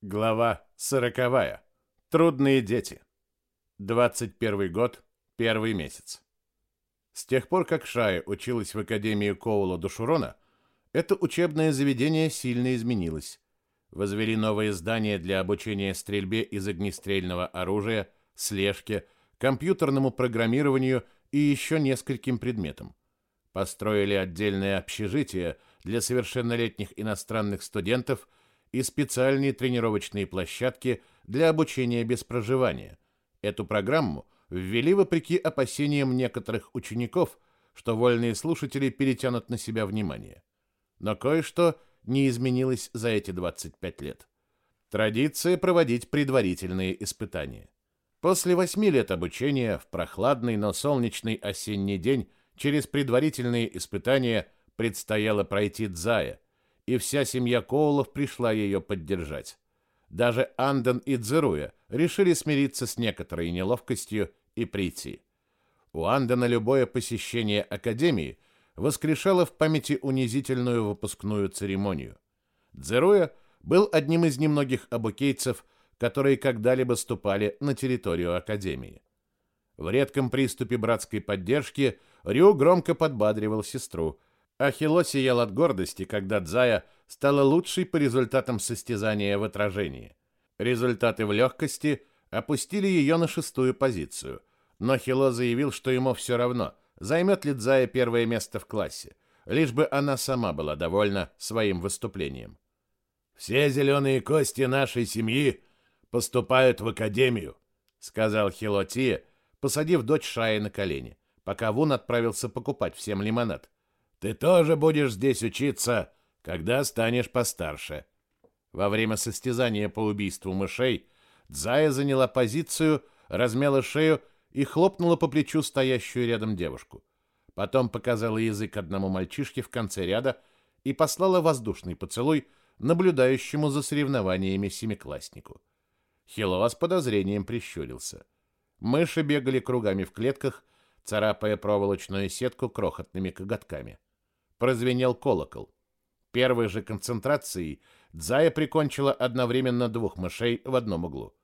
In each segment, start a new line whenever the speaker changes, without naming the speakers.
Глава сороковая. Трудные дети. 21 год, первый месяц. С тех пор, как Шая училась в Академии Коула Душурона, это учебное заведение сильно изменилось. Возвели новые здания для обучения стрельбе из огнестрельного оружия, слежке, компьютерному программированию и еще нескольким предметам. Построили отдельное общежитие для совершеннолетних иностранных студентов – и специальные тренировочные площадки для обучения без проживания. Эту программу ввели вопреки опасениям некоторых учеников, что вольные слушатели перетянут на себя внимание. Но кое-что не изменилось за эти 25 лет. Традиция проводить предварительные испытания. После восьми лет обучения в прохладный, но солнечный осенний день через предварительные испытания предстояло пройти Дзая – и вся семья Коулов пришла ее поддержать. Даже Анден и Дзеруя решили смириться с некоторой неловкостью и прийти. У Андена любое посещение академии воскрешало в памяти унизительную выпускную церемонию. Дзеруя был одним из немногих абукейцев, которые когда-либо ступали на территорию академии. В редком приступе братской поддержки Рю громко подбадривал сестру, Ахило сиял от гордости, когда Дзая стала лучшей по результатам состязания в отражении. Результаты в легкости опустили ее на шестую позицию, но Хило заявил, что ему все равно, займет ли Дзая первое место в классе, лишь бы она сама была довольна своим выступлением. «Все зеленые кости нашей семьи поступают в академию», сказал Хило Тие, посадив дочь Шаи на колени, пока Вун отправился покупать всем лимонад. Ты тоже будешь здесь учиться, когда станешь постарше. Во время состязания по убийству мышей Дзая заняла позицию, размяла шею и хлопнула по плечу стоящую рядом девушку. Потом показала язык одному мальчишке в конце ряда и послала воздушный поцелуй наблюдающему за соревнованиями семикласснику. Хилова с подозрением прищурился. Мыши бегали кругами в клетках, царапая проволочную сетку крохотными коготками прозвенел колокол. Первой же концентрацией Дзая прикончила одновременно двух мышей в одном углу.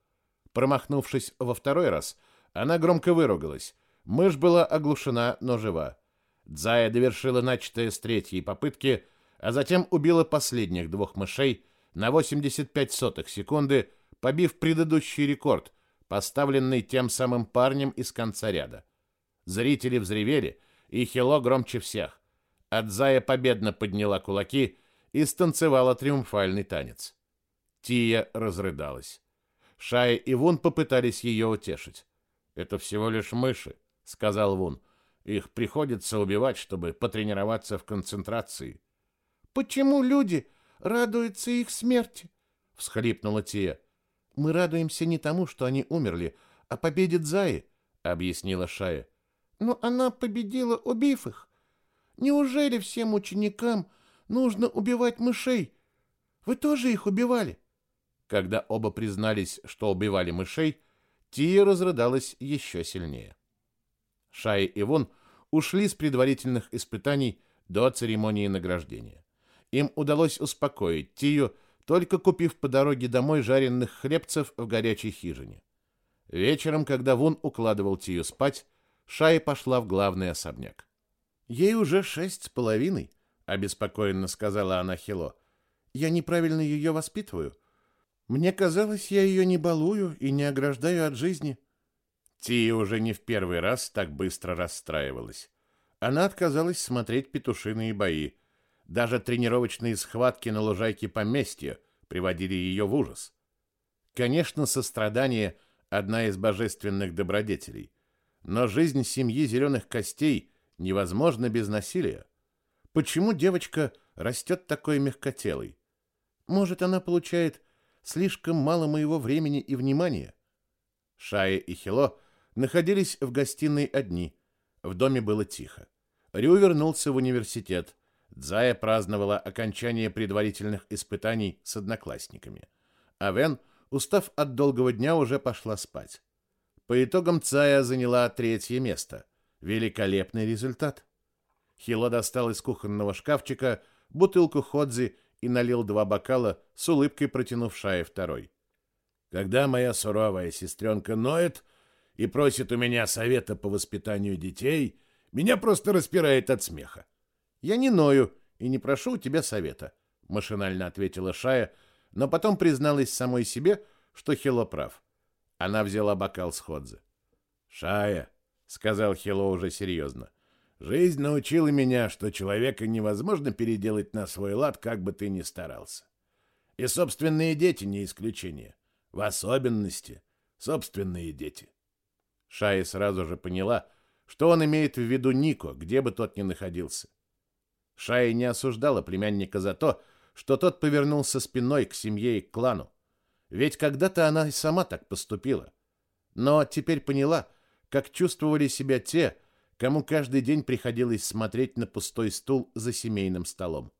Промахнувшись во второй раз, она громко выругалась. Мышь была оглушена, но жива. Дзая довершила начатое с третьей попытки, а затем убила последних двух мышей на 85 сотых секунды, побив предыдущий рекорд, поставленный тем самым парнем из конца ряда. Зрители взревели, и Хило громче всех. Адзая победно подняла кулаки и станцевала триумфальный танец. Тия разрыдалась. Шай и Вун попытались ее утешить. «Это всего лишь мыши», — сказал Вун. «Их приходится убивать, чтобы потренироваться в концентрации».
«Почему люди радуются их смерти?» — всхлипнула Тия. «Мы радуемся не тому, что они умерли, а победе Дзаи», — объяснила Шая. «Но она победила, убив их. Неужели всем ученикам нужно убивать мышей? Вы тоже их убивали?
Когда оба признались, что убивали мышей, Тия разрыдалась еще сильнее. Шай и Вон ушли с предварительных испытаний до церемонии награждения. Им удалось успокоить Тию, только купив по дороге домой жареных хлебцев в горячей хижине. Вечером, когда Вун укладывал Тию спать, Шай пошла в главный особняк. Ей уже шесть с половиной, обеспокоенно сказала она Хило. Я неправильно ее воспитываю. Мне казалось, я ее не балую и не ограждаю от жизни. Тия уже не в первый раз так быстро расстраивалась. Она отказалась смотреть петушиные бои. Даже тренировочные схватки на лужайке поместья приводили ее в ужас. Конечно, сострадание – одна из божественных добродетелей. Но жизнь семьи зеленых костей невозможно без насилия. Почему девочка растет такой мягкотелой? Может, она получает слишком мало моего времени и внимания? Шая и Хило находились в гостиной одни. В доме было тихо. Рю вернулся в университет. Дзая праздновала окончание предварительных испытаний с одноклассниками. А Вен, устав от долгого дня, уже пошла спать. По итогам Цая заняла третье место – Великолепный результат. Хило достал из кухонного шкафчика бутылку ходзи и налил два бокала, с улыбкой протянув Шае второй. Когда моя суровая сестренка ноет и просит у меня совета по воспитанию детей, меня просто распирает от смеха.
Я не ною и не прошу у тебя совета, машинально ответила Шая, но потом призналась самой себе, что Хило прав. Она взяла бокал с Ходзе.
«Шая», — сказал Хило уже серьезно, — «жизнь научила меня, что человека невозможно переделать на свой лад, как бы ты ни старался. И собственные дети не исключение. В особенности собственные дети».
Шая сразу же поняла, что он имеет в виду Нико, где бы тот ни находился. Шая не осуждала племянника за то, что тот повернулся спиной к семье и к клану. Ведь когда-то она и сама так поступила. Но теперь поняла, как чувствовали себя те, кому каждый день приходилось смотреть на пустой стул за семейным столом.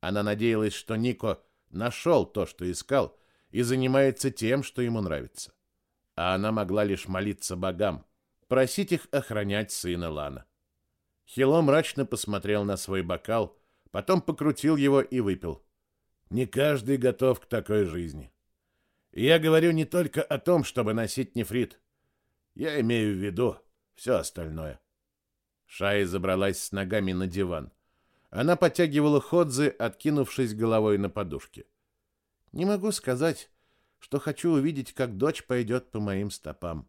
Она надеялась, что Нико нашел то, что искал, и занимается тем, что ему нравится. А она могла лишь молиться богам, просить их охранять сына Лана. Хило мрачно посмотрел на свой бокал, потом покрутил его и выпил.
Не каждый готов к такой жизни. я говорю не только о том, чтобы носить нефрит. Я имею в виду все остальное.
Шая забралась с ногами на диван. Она подтягивала ходзы, откинувшись головой на подушке. Не могу сказать, что хочу увидеть, как дочь пойдет по моим стопам.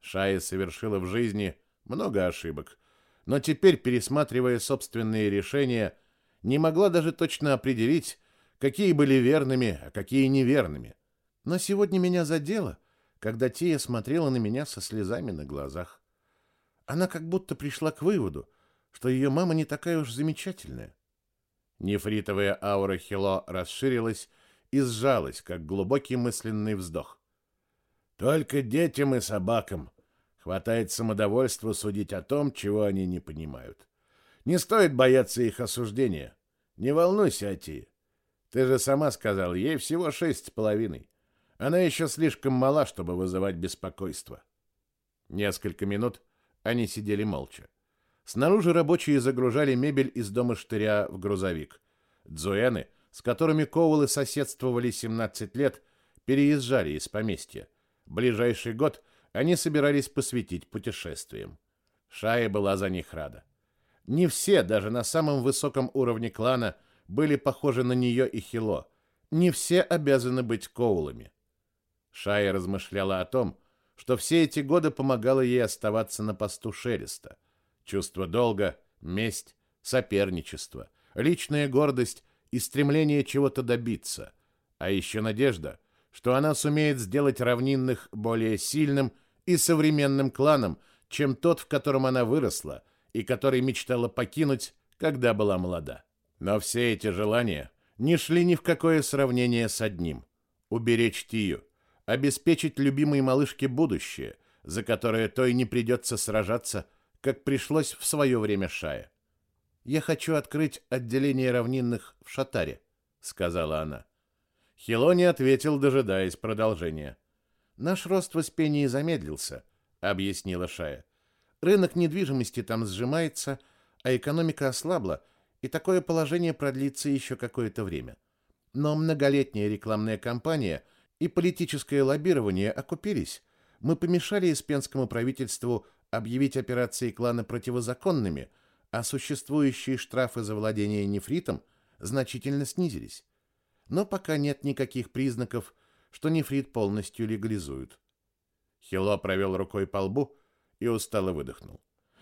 Шая совершила в жизни много ошибок, но теперь, пересматривая собственные решения, не могла даже точно определить, какие были верными, а какие неверными. Но сегодня меня задело — когда Тия смотрела на меня со слезами на глазах. Она как будто пришла к выводу, что ее мама не такая уж замечательная. Нефритовая аура Хило расширилась и сжалась, как глубокий мысленный вздох.
Только детям и собакам хватает самодовольства судить о том, чего они не понимают. Не стоит бояться их осуждения. Не волнуйся, Ати. Ты же сама сказал, ей всего шесть с половиной. Она еще слишком мала, чтобы вызывать беспокойство.
Несколько минут они сидели молча. Снаружи рабочие загружали мебель из дома штыря в грузовик. Дзуэны, с которыми Коулы соседствовали 17 лет, переезжали из поместья. Ближайший год они собирались посвятить путешествиям. Шая была за них рада. Не все, даже на самом высоком уровне клана, были похожи на нее и Хило. Не все обязаны быть Коулами. Шая размышляла о том, что все эти годы помогало ей оставаться на посту Шелеста. Чувство долга, месть, соперничество, личная гордость и стремление чего-то добиться, а еще надежда, что она сумеет сделать равнинных более сильным и современным кланом, чем тот, в котором она выросла и который мечтала покинуть, когда была молода. Но все эти желания не шли ни в какое сравнение с одним — уберечь Тию, обеспечить любимой малышке будущее, за которое той не придется сражаться, как пришлось в свое время Шая. «Я хочу открыть отделение равнинных в Шатаре», — сказала она. Хилони ответил, дожидаясь продолжения. «Наш рост в Испении замедлился», — объяснила Шая. «Рынок недвижимости там сжимается, а экономика ослабла, и такое положение продлится еще какое-то время. Но многолетняя рекламная кампания — и политическое лоббирование окупились. Мы помешали испенскому правительству объявить операции клана противозаконными, а существующие штрафы за владение нефритом значительно снизились. Но пока нет никаких признаков, что нефрит полностью легализуют. Хило провел рукой по лбу и устало выдохнул.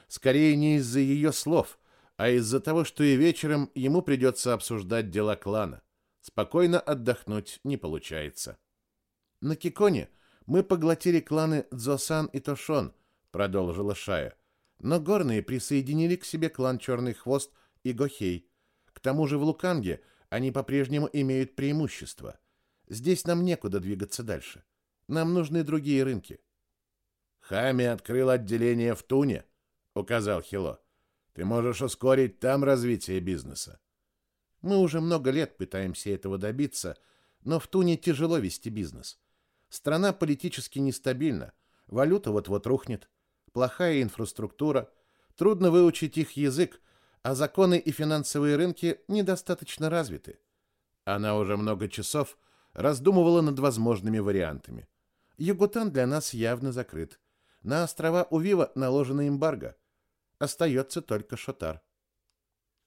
Скорее не из-за ее слов, а из-за того, что и вечером ему придется обсуждать дела клана. Спокойно отдохнуть не получается. На Киконе мы поглотили кланы Дзосан и Тошон, продолжила Шая. Но горные присоединили к себе клан Черный Хвост и Гохей. К тому же в Луканге они по-прежнему имеют преимущество. Здесь нам некуда двигаться дальше. Нам нужны другие рынки.
Хами открыл отделение в Туне, указал Хило. Ты можешь ускорить там развитие бизнеса.
Мы уже много лет пытаемся этого добиться, но в Туне тяжело вести бизнес. Страна политически нестабильна, валюта вот-вот рухнет, плохая инфраструктура, трудно выучить их язык, а законы и финансовые рынки недостаточно развиты.
Она уже много часов раздумывала над возможными вариантами.
Югутан для нас явно закрыт. На острова Увива наложена эмбарго. Остается только Шотар.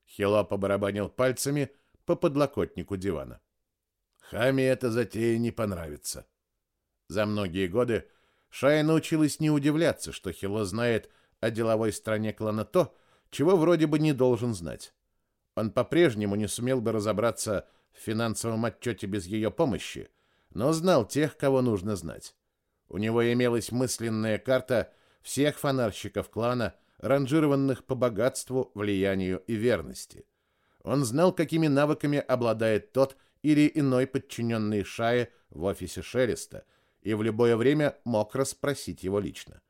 Хило побарабанил пальцами по подлокотнику дивана. Хами эта затея не понравится. За многие годы Шая научилась не удивляться, что Хило знает о деловой стороне клана то, чего вроде бы не должен знать. Он по-прежнему не сумел бы разобраться в финансовом отчете без ее помощи, но знал тех, кого нужно знать. У него имелась мысленная карта всех фонарщиков клана, ранжированных по богатству, влиянию и верности. Он знал, какими навыками обладает тот или иной подчиненный Шае в офисе Шелеста, и в любое время мог расспросить его лично.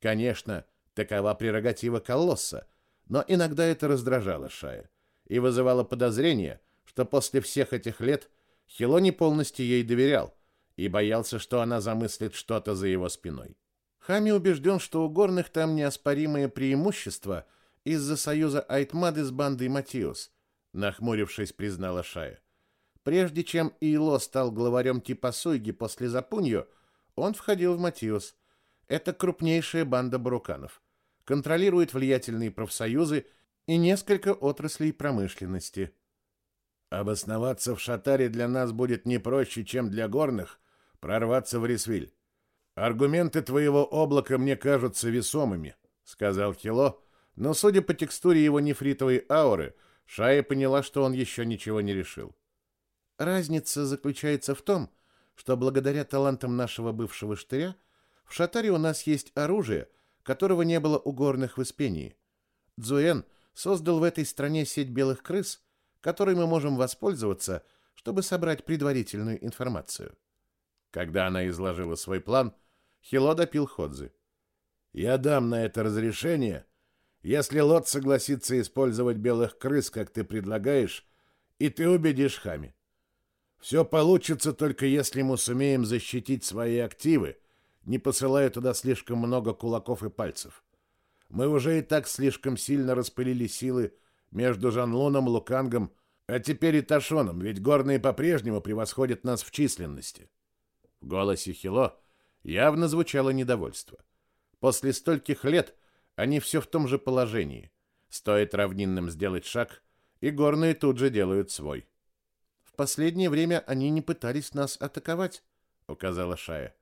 Конечно, такова прерогатива Колосса, но иногда это раздражало Шая и вызывало подозрение, что после всех этих лет Хило не полностью ей доверял, и боялся, что она замыслит что-то за его спиной.
Хами убежден, что у горных там неоспоримые преимущества из-за союза Айтмады с бандой Матиус, нахмурившись, признала Шая. Прежде чем Ило стал главарем типа Суйги после Запунью, он входил в Матиус. Это крупнейшая банда буруканов. Контролирует влиятельные профсоюзы и несколько отраслей промышленности.
Обосноваться в Шатаре для нас будет не проще, чем для горных, прорваться в Рисвиль. Аргументы твоего облака мне кажутся весомыми, сказал Хило, но судя по текстуре его нефритовой ауры, Шая поняла, что он еще ничего не решил.
Разница заключается в том, что благодаря талантам нашего бывшего штыря в Шатаре у нас есть оружие, которого не было у горных в Испении. Дзуэн создал в этой стране сеть белых крыс, которой мы можем воспользоваться, чтобы собрать предварительную информацию.
Когда она изложила свой план, Хило допил Ходзы. «Я дам на это разрешение, если Лот согласится использовать белых крыс, как ты предлагаешь, и ты убедишь Хами. Все получится только если мы сумеем защитить свои активы, не посылая туда слишком много кулаков и пальцев. Мы уже и так слишком сильно распылили силы между Жанлуном, Лукангом, а теперь и Ташоном, ведь горные по-прежнему превосходят нас в численности. В голосе Хило явно звучало недовольство. После стольких лет они все в том же положении. Стоит равнинным сделать шаг, и горные тут же делают свой.
Последнее время они не пытались нас атаковать, указала Шая.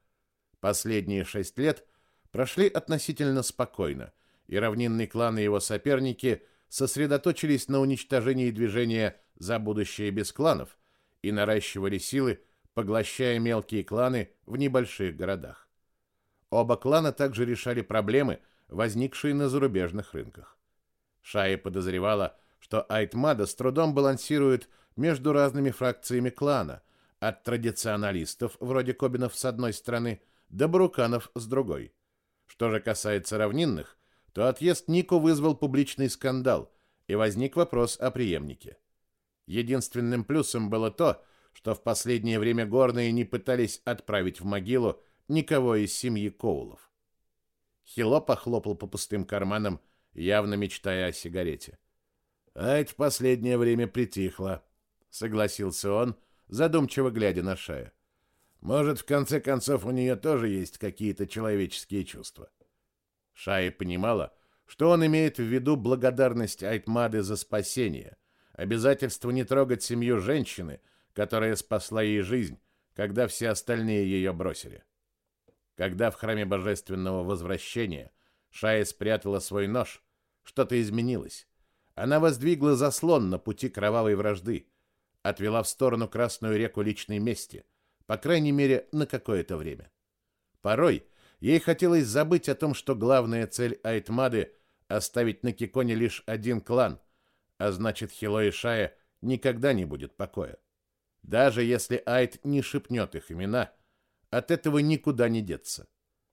Последние шесть лет прошли относительно спокойно, и равнинный клан и его соперники сосредоточились на уничтожении движения «За будущее без кланов» и наращивали силы поглощая мелкие кланы в небольших городах. Оба клана также решали проблемы, возникшие на зарубежных рынках. Шая подозревала, что Айтмада с трудом балансирует между разными фракциями клана, от традиционалистов, вроде Кобинов с одной стороны, до Бруканов с другой. Что же касается равнинных, то отъезд Нико вызвал публичный скандал, и возник вопрос о преемнике. Единственным плюсом было то, что в последнее время горные не пытались отправить в могилу никого из семьи Коулов. Хило похлопал по пустым карманам, явно мечтая о сигарете. «Айд в последнее время притихла», — согласился он, задумчиво глядя на Шая. «Может, в конце концов, у нее тоже есть какие-то человеческие чувства». Шая понимала, что он имеет в виду благодарность Айтмады за спасение, обязательство не трогать семью женщины — которая спасла ей жизнь, когда все остальные ее бросили. Когда в храме божественного возвращения Шая спрятала свой нож, что-то изменилось. Она воздвигла заслон на пути кровавой вражды, отвела в сторону Красную реку личной мести, по крайней мере, на какое-то время. Порой ей хотелось забыть о том, что главная цель Айтмады — оставить на Киконе лишь один клан, а значит, Хило и Шая никогда не будет покоя. Даже если Айт не шепнет их имена, от этого никуда не деться.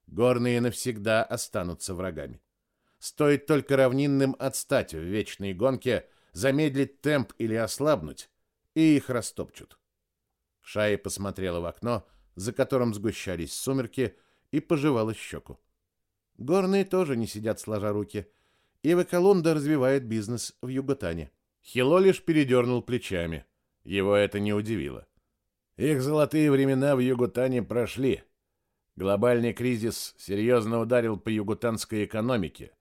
Горные навсегда останутся врагами. Стоит только равнинным отстать в вечной гонке, замедлить темп или ослабнуть, и их растопчут. Шая посмотрела в окно, за которым сгущались сумерки, и пожевала щеку.
Горные тоже не сидят сложа руки. Ива Колонда развивает бизнес в Юготане.
Хило лишь передернул плечами. Его это не удивило. Их золотые времена в Югутане прошли. Глобальный кризис серьезно ударил по югутанской экономике.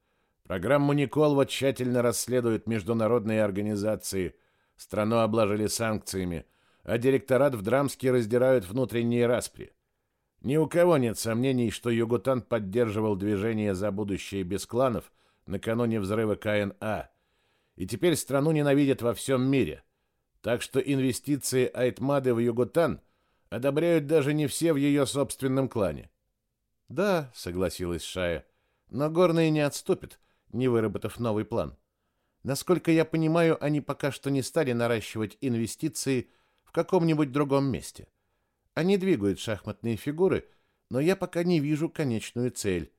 Программу Николва тщательно расследуют международные организации. Страну обложили санкциями, а директорат в Драмске раздирают внутренние распри. Ни у кого нет сомнений, что Югутан поддерживал движение за будущее без кланов накануне взрыва КНА. И теперь страну ненавидят во всем мире. Так что инвестиции Айтмады в Югутан одобряют даже не все в ее собственном клане.
Да, согласилась Шая, но горные не отступят, не выработав новый план. Насколько я понимаю, они пока что не стали наращивать инвестиции в каком-нибудь другом месте. Они двигают шахматные фигуры, но я пока не вижу конечную цель.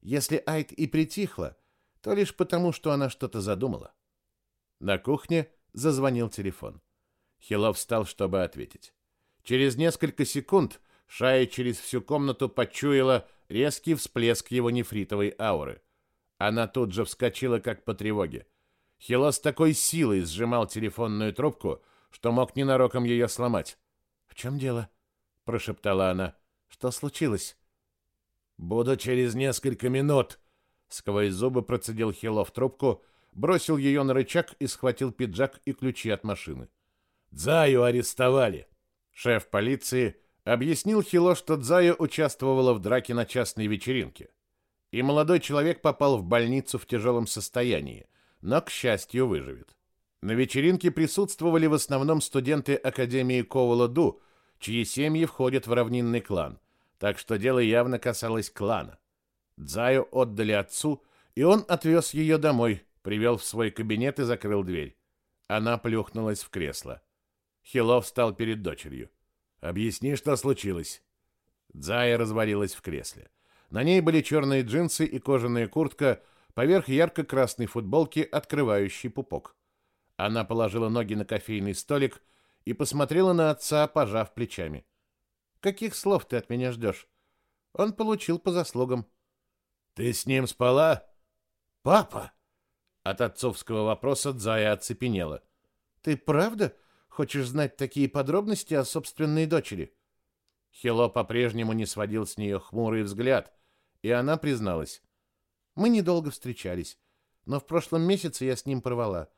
Если Айт и притихла, то лишь потому, что она что-то задумала. На кухне зазвонил телефон. Хилов встал, чтобы ответить. Через несколько секунд Шая через всю комнату почуяла резкий всплеск его нефритовой ауры. Она тут же вскочила, как по тревоге. Хило с такой силой сжимал телефонную трубку, что мог ненароком ее сломать. «В чем дело?» — прошептала она. «Что случилось?»
«Буду через несколько минут», — сквозь зубы процедил Хило в трубку, бросил ее на рычаг и схватил пиджак и ключи от машины. «Дзаю арестовали!» Шеф полиции объяснил Хило, что Дзая участвовала в драке на частной вечеринке. И молодой человек попал в больницу в тяжелом состоянии, но, к счастью, выживет. На вечеринке присутствовали в основном студенты Академии Коула-Ду, чьи семьи входят в равнинный клан, так что дело явно касалось клана. Дзаю отдали отцу, и он отвез ее домой, привел в свой кабинет и закрыл дверь. Она плюхнулась в кресло. Хилов встал перед дочерью. «Объясни, что случилось». Дзая развалилась в кресле. На ней были черные джинсы и кожаная куртка, поверх ярко-красной футболки, открывающий пупок. Она положила ноги на кофейный столик и посмотрела на отца, пожав плечами. «Каких слов ты от меня ждешь?» Он получил по заслугам. «Ты с ним спала?»
«Папа!»
От отцовского вопроса Дзая оцепенела.
«Ты правда хочешь знать такие подробности о собственной дочери?»
Хило по-прежнему не сводил с нее хмурый взгляд, и она призналась.
«Мы недолго встречались, но в прошлом месяце я с ним порвала.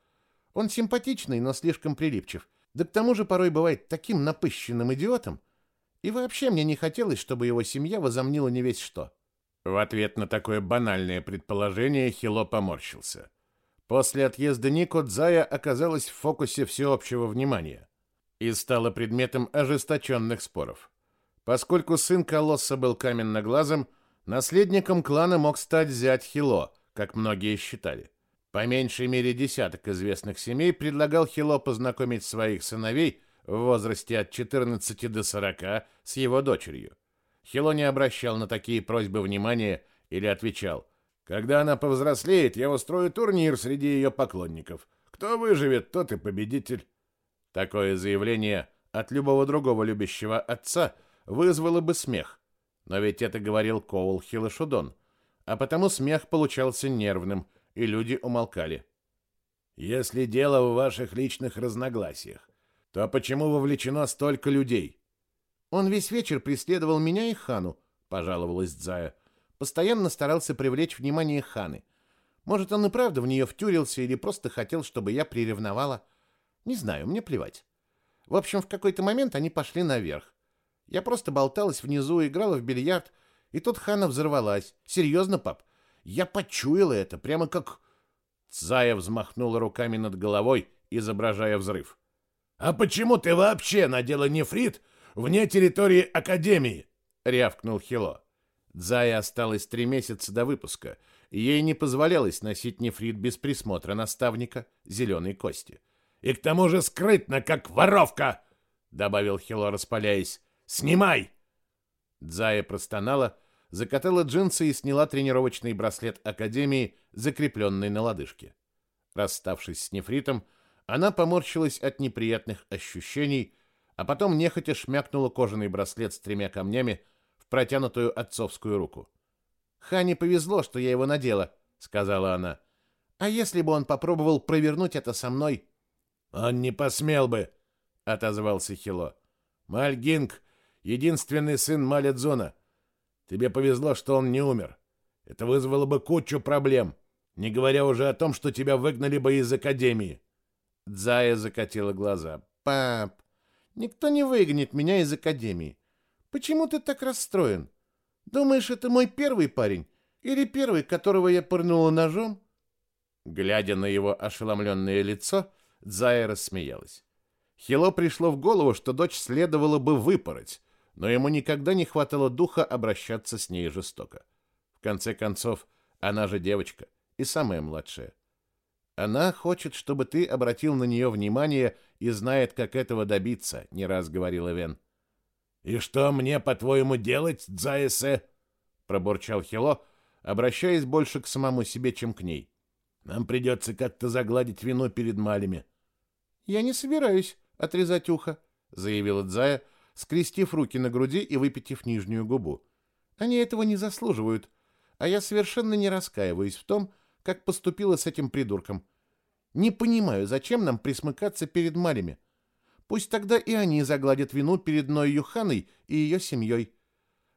Он симпатичный, но слишком прилипчив. Да к тому же порой бывает таким напыщенным идиотом. И вообще мне не хотелось, чтобы его семья возомнила не весь что».
В ответ на такое банальное предположение Хило поморщился. После отъезда Нико Дзая оказалась в фокусе всеобщего внимания и стала предметом ожесточенных споров. Поскольку сын Колосса был каменноглазым, наследником клана мог стать зять Хило, как многие считали. По меньшей мере десяток известных семей предлагал Хило познакомить своих сыновей в возрасте от 14 до 40 с его дочерью. Хило не обращал на такие просьбы внимания или отвечал – когда она повзрослеет, я устрою турнир среди ее поклонников. Кто выживет, тот и победитель. Такое заявление от любого другого любящего отца вызвало бы смех. Но ведь это говорил Коул Хилошудон, а потому смех получался нервным, и люди умолкали. Если дело в ваших личных разногласиях, то почему вовлечено столько людей?
Он весь вечер преследовал меня и Хану, пожаловалась Дзая. Постоянно старался привлечь внимание Ханы. Может, он и правда в нее втюрился или просто хотел, чтобы я приревновала. Не знаю, мне плевать. В общем, в какой-то момент они пошли наверх. Я просто болталась внизу, играла в бильярд, и тут Хана взорвалась. Серьезно, пап? Я почуяла это, прямо как...
Зая взмахнула руками над головой, изображая взрыв. «А почему ты вообще надела нефрит вне территории Академии?» — рявкнул Хило. Дзае осталось три месяца до выпуска, ей не позволялось носить нефрит без присмотра наставника зеленой кости. «И к тому же скрытно, как воровка!» — добавил Хило, распаляясь. «Снимай!» Дзая простонала, закатала джинсы и сняла тренировочный браслет Академии, закрепленный на лодыжке. Расставшись с нефритом, она поморщилась от неприятных ощущений, а потом нехотя шмякнула кожаный браслет с тремя камнями, в протянутую отцовскую руку.
«Хане повезло, что я его надела», — сказала она. «А если бы он попробовал провернуть это со мной?»
«Он не посмел бы», — отозвался Хило. Мальгинг — единственный сын Малядзона. Тебе повезло, что он не умер. Это вызвало бы кучу проблем, не говоря уже о том, что тебя выгнали бы из академии.
Дзая закатила глаза. Пап, никто не выгонит меня из академии. Почему ты так расстроен? Думаешь, это мой первый парень? Или первый, которого я пырнула ножом? Глядя на его ошеломленное лицо, Дзая рассмеялась. Хило пришло в голову, что дочь следовало бы выпороть, но ему никогда не хватало духа обращаться с ней жестоко. В конце концов, она же девочка и самая младшая. Она хочет, чтобы ты обратил на нее внимание и знает, как этого добиться, не раз говорила Вен.
И что мне, по-твоему, делать, Дзаэсе? пробурчал Хило, обращаясь больше к самому себе, чем к ней. Нам придется как-то загладить вину перед малями.
Я не собираюсь отрезать ухо, заявила Дзая, скрестив руки на груди и выпитив нижнюю губу. Они этого не заслуживают, а я совершенно не раскаиваюсь в том, как поступила с этим придурком. Не понимаю, зачем нам присмыкаться перед малями. Пусть тогда и они загладят вину перед Ной Юханой и ее семьей.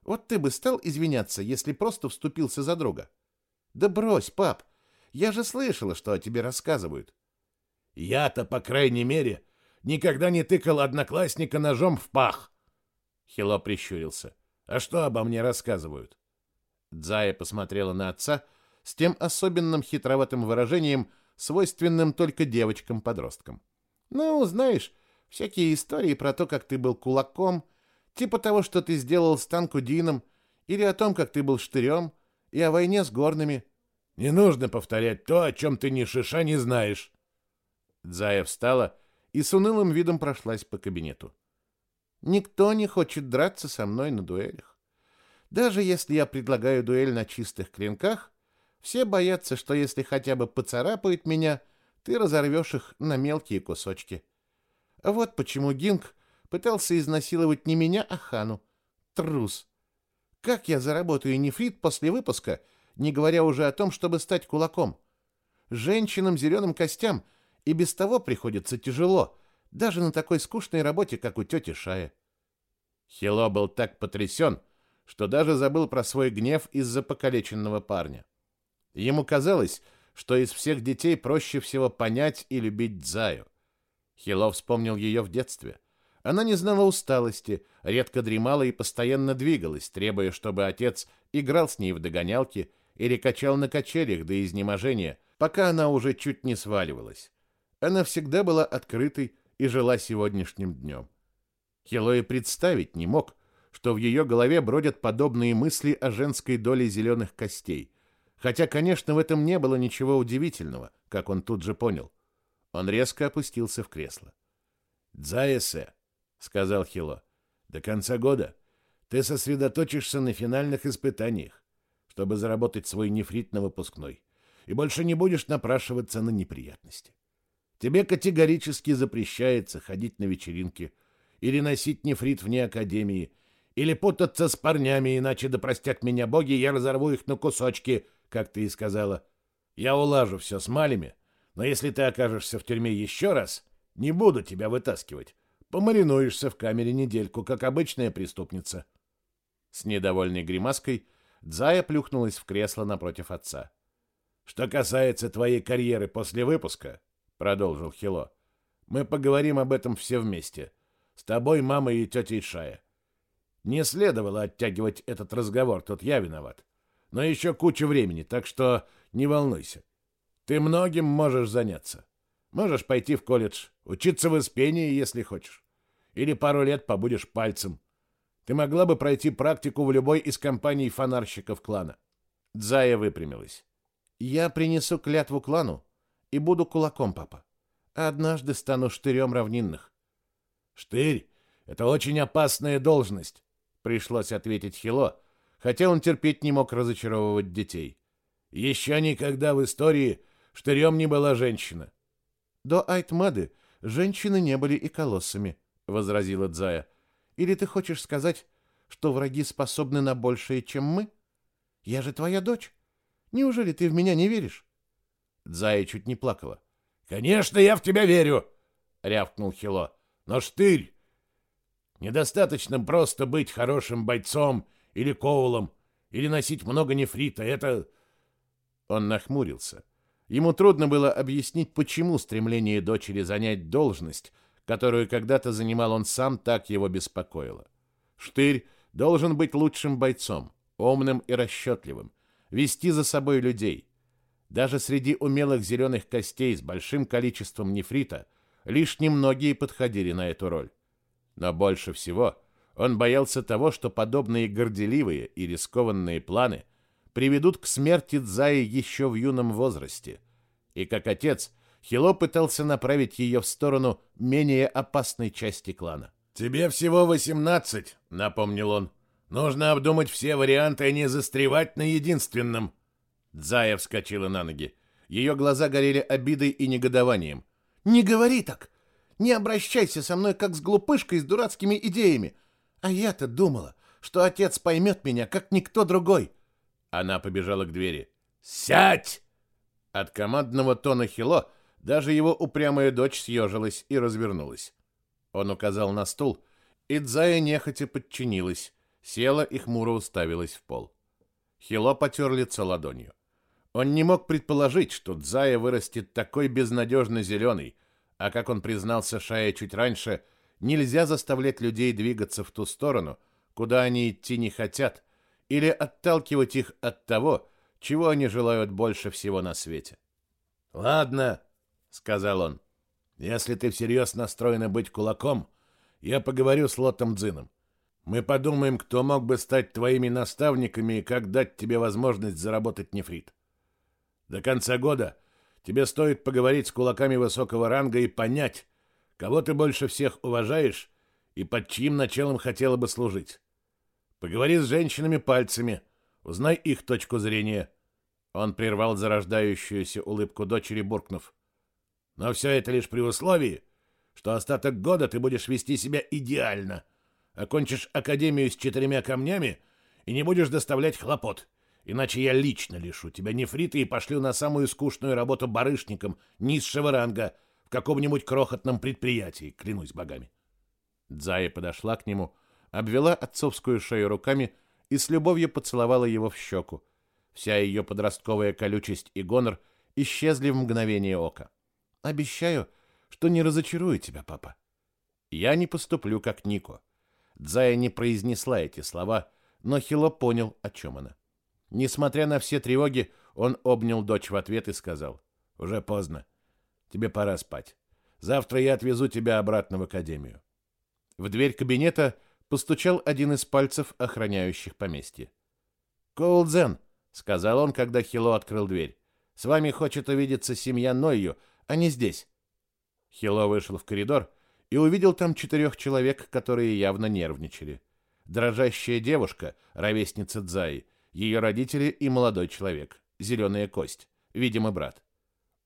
Вот ты бы стал извиняться, если просто вступился за друга. Да брось, пап, я же слышала, что о тебе рассказывают.
Я-то, по крайней мере, никогда не тыкал одноклассника ножом в пах.
Хило прищурился.
А что обо мне рассказывают?
Дзая посмотрела на отца с тем особенным хитроватым выражением, свойственным только девочкам-подросткам. Ну, знаешь, всякие истории про то, как ты был кулаком, типа того, что ты сделал с Танкудином, или о том, как ты был штырем, и о войне с горными.
Не нужно повторять то, о чем ты ни шиша не знаешь.
Дзая встала и с унылым видом прошлась по кабинету. Никто не хочет драться со мной на дуэлях. Даже если я предлагаю дуэль на чистых клинках, все боятся, что если хотя бы поцарапают меня, ты разорвешь их на мелкие кусочки. Вот почему Гинг пытался изнасиловать не меня, а Хану. Трус. Как я заработаю нефрит после выпуска, не говоря уже о том, чтобы стать кулаком? Женщинам зеленым костям и без того приходится тяжело, даже на такой скучной работе, как у тети Шая. Хило был так потрясен, что даже забыл про свой гнев из-за покалеченного парня. Ему казалось, что из всех детей проще всего понять и любить Дзаю. Хило вспомнил ее в детстве. Она не знала усталости, редко дремала и постоянно двигалась, требуя, чтобы отец играл с ней в догонялки или качал на качелях до изнеможения, пока она уже чуть не сваливалась. Она всегда была открытой и жила сегодняшним днем. Хило и представить не мог, что в ее голове бродят подобные мысли о женской доле зеленых костей – Хотя, конечно, в этом не было ничего удивительного, как он тут же понял. Он резко опустился в кресло.
«Дзаэсе», — сказал Хило, — «до конца года ты сосредоточишься на финальных испытаниях, чтобы заработать свой нефрит на выпускной, и больше не будешь напрашиваться на неприятности. Тебе категорически запрещается ходить на вечеринки или носить нефрит вне академии, или путаться с парнями, иначе да простят меня боги, я разорву их на кусочки — как ты и сказала. Я улажу все с малями, но если ты окажешься в тюрьме еще раз, не буду тебя вытаскивать. Помаринуешься в камере недельку, как обычная преступница.
С недовольной гримаской Дзая плюхнулась в кресло напротив отца.
Что касается твоей карьеры после выпуска, продолжил Хило, мы поговорим об этом все вместе. С тобой, мамой и тетей Шая. Не следовало оттягивать этот разговор, тут я виноват но еще куча времени, так что не волнуйся. Ты многим можешь заняться. Можешь пойти в колледж, учиться в Испении, если хочешь. Или пару лет побудешь пальцем. Ты могла бы пройти практику в любой из компаний фонарщиков клана.
Дзая выпрямилась. Я принесу клятву клану и буду кулаком, папа. Однажды стану штырем равнинных.
Штырь — это очень опасная должность, пришлось ответить Хило, хотя он терпеть не мог разочаровывать детей. Еще никогда в истории штырем не была женщина.
До Айтмады женщины не были и колоссами, возразила Дзая. Или ты хочешь сказать, что враги способны на большее, чем мы? Я же твоя дочь. Неужели ты в меня не веришь?
Дзая чуть не плакала. Конечно, я в тебя верю, рявкнул Хило. Но штырь! Недостаточно просто быть хорошим бойцом или коулом, или носить много нефрита. Это...
Он нахмурился. Ему трудно было объяснить, почему стремление дочери занять должность, которую когда-то занимал он сам, так его беспокоило. Штырь должен быть лучшим бойцом, умным и расчетливым, вести за собой людей. Даже среди умелых зеленых костей с большим количеством нефрита лишь немногие подходили на эту роль. Но больше всего он боялся того, что подобные горделивые и рискованные планы приведут к смерти Дзаи еще в юном возрасте. И как отец, Хило пытался направить ее в сторону менее опасной части клана.
«Тебе всего восемнадцать», — напомнил он. «Нужно обдумать все варианты, а не застревать на единственном».
Дзая вскочила на ноги. Ее глаза горели обидой и негодованием. «Не говори так! Не обращайся со мной, как с глупышкой с дурацкими идеями. А я-то думала, что отец поймет меня, как никто другой. Она побежала к двери.
«Сядь!»
От командного тона Хило даже его упрямая дочь съежилась и развернулась. Он указал на стул, и Дзая нехотя подчинилась, села и хмуро уставилась в пол. Хило потер лицо ладонью. Он не мог предположить, что Дзая вырастет такой безнадежно зеленый, а как он признался Шае чуть раньше, нельзя заставлять людей двигаться в ту сторону, куда они идти не хотят, или отталкивать их от того, чего они желают больше всего на свете.
«Ладно», — сказал он, — «если ты всерьез настроена быть кулаком, я поговорю с Лотом Дзином. Мы подумаем, кто мог бы стать твоими наставниками и как дать тебе возможность заработать нефрит. До конца года Тебе стоит поговорить с кулаками высокого ранга и понять, кого ты больше всех уважаешь и под чьим началом хотела бы служить. Поговори с женщинами пальцами, узнай их точку зрения. Он прервал зарождающуюся улыбку дочери, буркнув. Но все это лишь при условии, что остаток года ты будешь вести себя идеально, окончишь академию с четырьмя камнями и не будешь доставлять хлопот. Иначе я лично лишу тебя нефрита и пошлю на самую скучную работу барышником низшего ранга в каком-нибудь крохотном предприятии, клянусь богами.
Дзая подошла к нему, обвела отцовскую шею руками и с любовью поцеловала его в щеку. Вся ее подростковая колючесть и гонор исчезли в мгновение ока. «Обещаю, что не разочарую тебя, папа. Я не поступлю, как Нико». Дзая не произнесла эти слова, но Хило понял, о чем она. Несмотря на все тревоги, он обнял дочь в ответ и сказал, «Уже поздно. Тебе пора спать. Завтра я отвезу тебя обратно в академию». В дверь кабинета постучал один из пальцев, охраняющих поместье. «Коулдзен», — сказал он, когда Хило открыл дверь, — «с вами хочет увидеться семья Нойю, а не здесь». Хило вышел в коридор и увидел там четырех человек, которые явно нервничали. Дрожащая девушка, ровесница Дзаи, ее родители и молодой человек, зеленая кость, видимо, брат.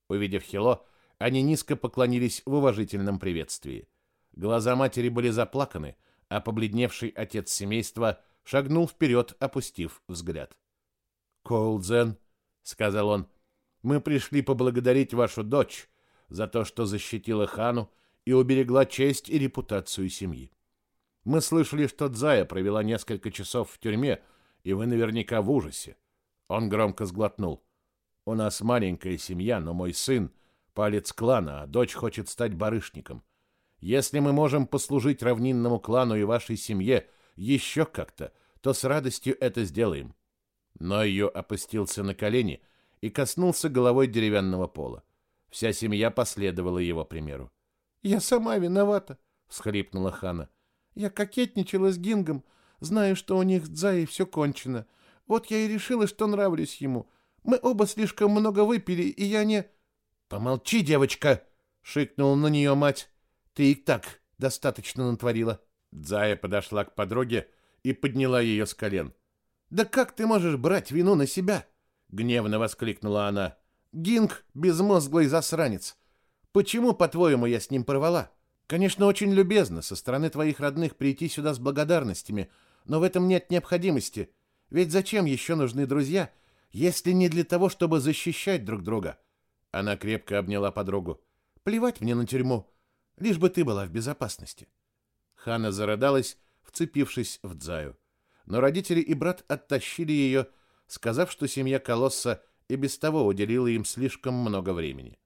Увидев Хило, они низко поклонились в уважительном приветствии. Глаза матери были заплаканы, а побледневший отец семейства шагнул вперед, опустив взгляд. «Коулдзен», — сказал он, — «мы пришли поблагодарить вашу дочь за то, что защитила хану и уберегла честь и репутацию семьи. Мы слышали, что Дзая провела несколько часов в тюрьме, и вы наверняка в ужасе. Он громко сглотнул. У нас маленькая семья, но мой сын — палец клана, а дочь хочет стать барышником. Если мы можем послужить равнинному клану и вашей семье еще как-то, то с радостью это сделаем. Но ее опустился на колени и коснулся головой деревянного пола. Вся семья последовала его примеру. «Я сама виновата», — всхлипнула Хана. «Я кокетничала с Гингом, Знаю, что у них с Дзаей все кончено. Вот я и решила, что нравлюсь ему. Мы оба слишком много выпили, и я не...» «Помолчи, девочка!» — шикнула на нее мать. «Ты и так достаточно натворила». Дзая подошла к подруге и подняла ее с колен. «Да как ты можешь брать вину на себя?» — гневно воскликнула она. «Гинг — безмозглый засранец. Почему, по-твоему, я с ним порвала? Конечно, очень любезно со стороны твоих родных прийти сюда с благодарностями, но в этом нет необходимости. Ведь зачем еще нужны друзья, если не для того, чтобы защищать друг друга? Она крепко обняла подругу. Плевать мне на тюрьму. лишь бы ты была в безопасности.
Хана зарыдалась, вцепившись в Дзаю. Но родители и брат оттащили ее, сказав, что семья Колосса и без того уделила им слишком много времени.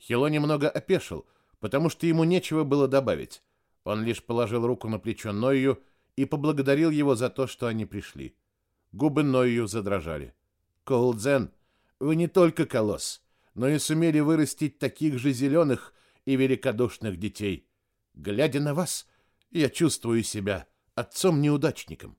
Хило немного опешил, потому что ему нечего было добавить. Он лишь положил руку на плечо Нойю и поблагодарил его за то, что они пришли. Губы Нойю задрожали. «Коулдзен, вы не только колосс, но и сумели вырастить таких же зеленых и великодушных детей. Глядя на вас, я чувствую себя отцом-неудачником.